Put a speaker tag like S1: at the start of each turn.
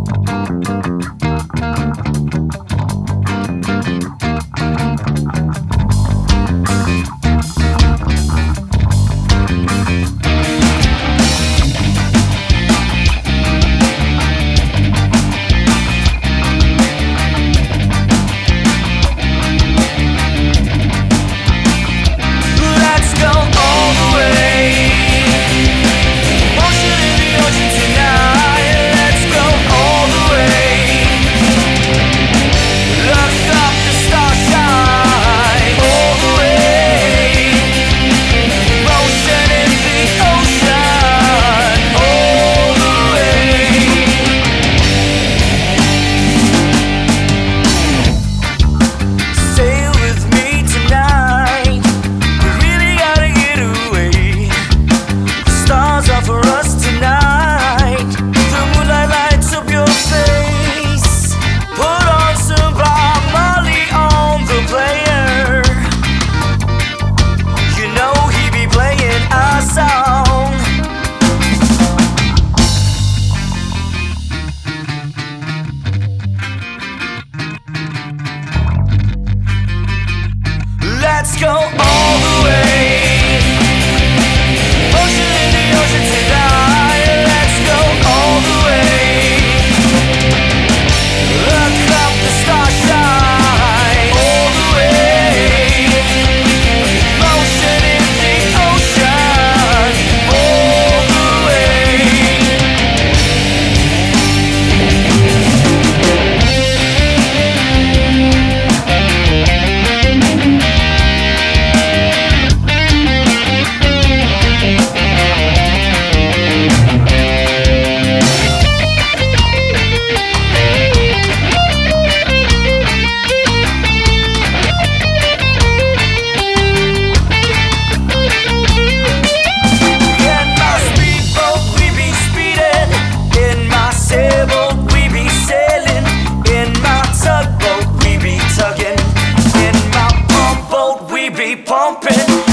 S1: Música go on. open.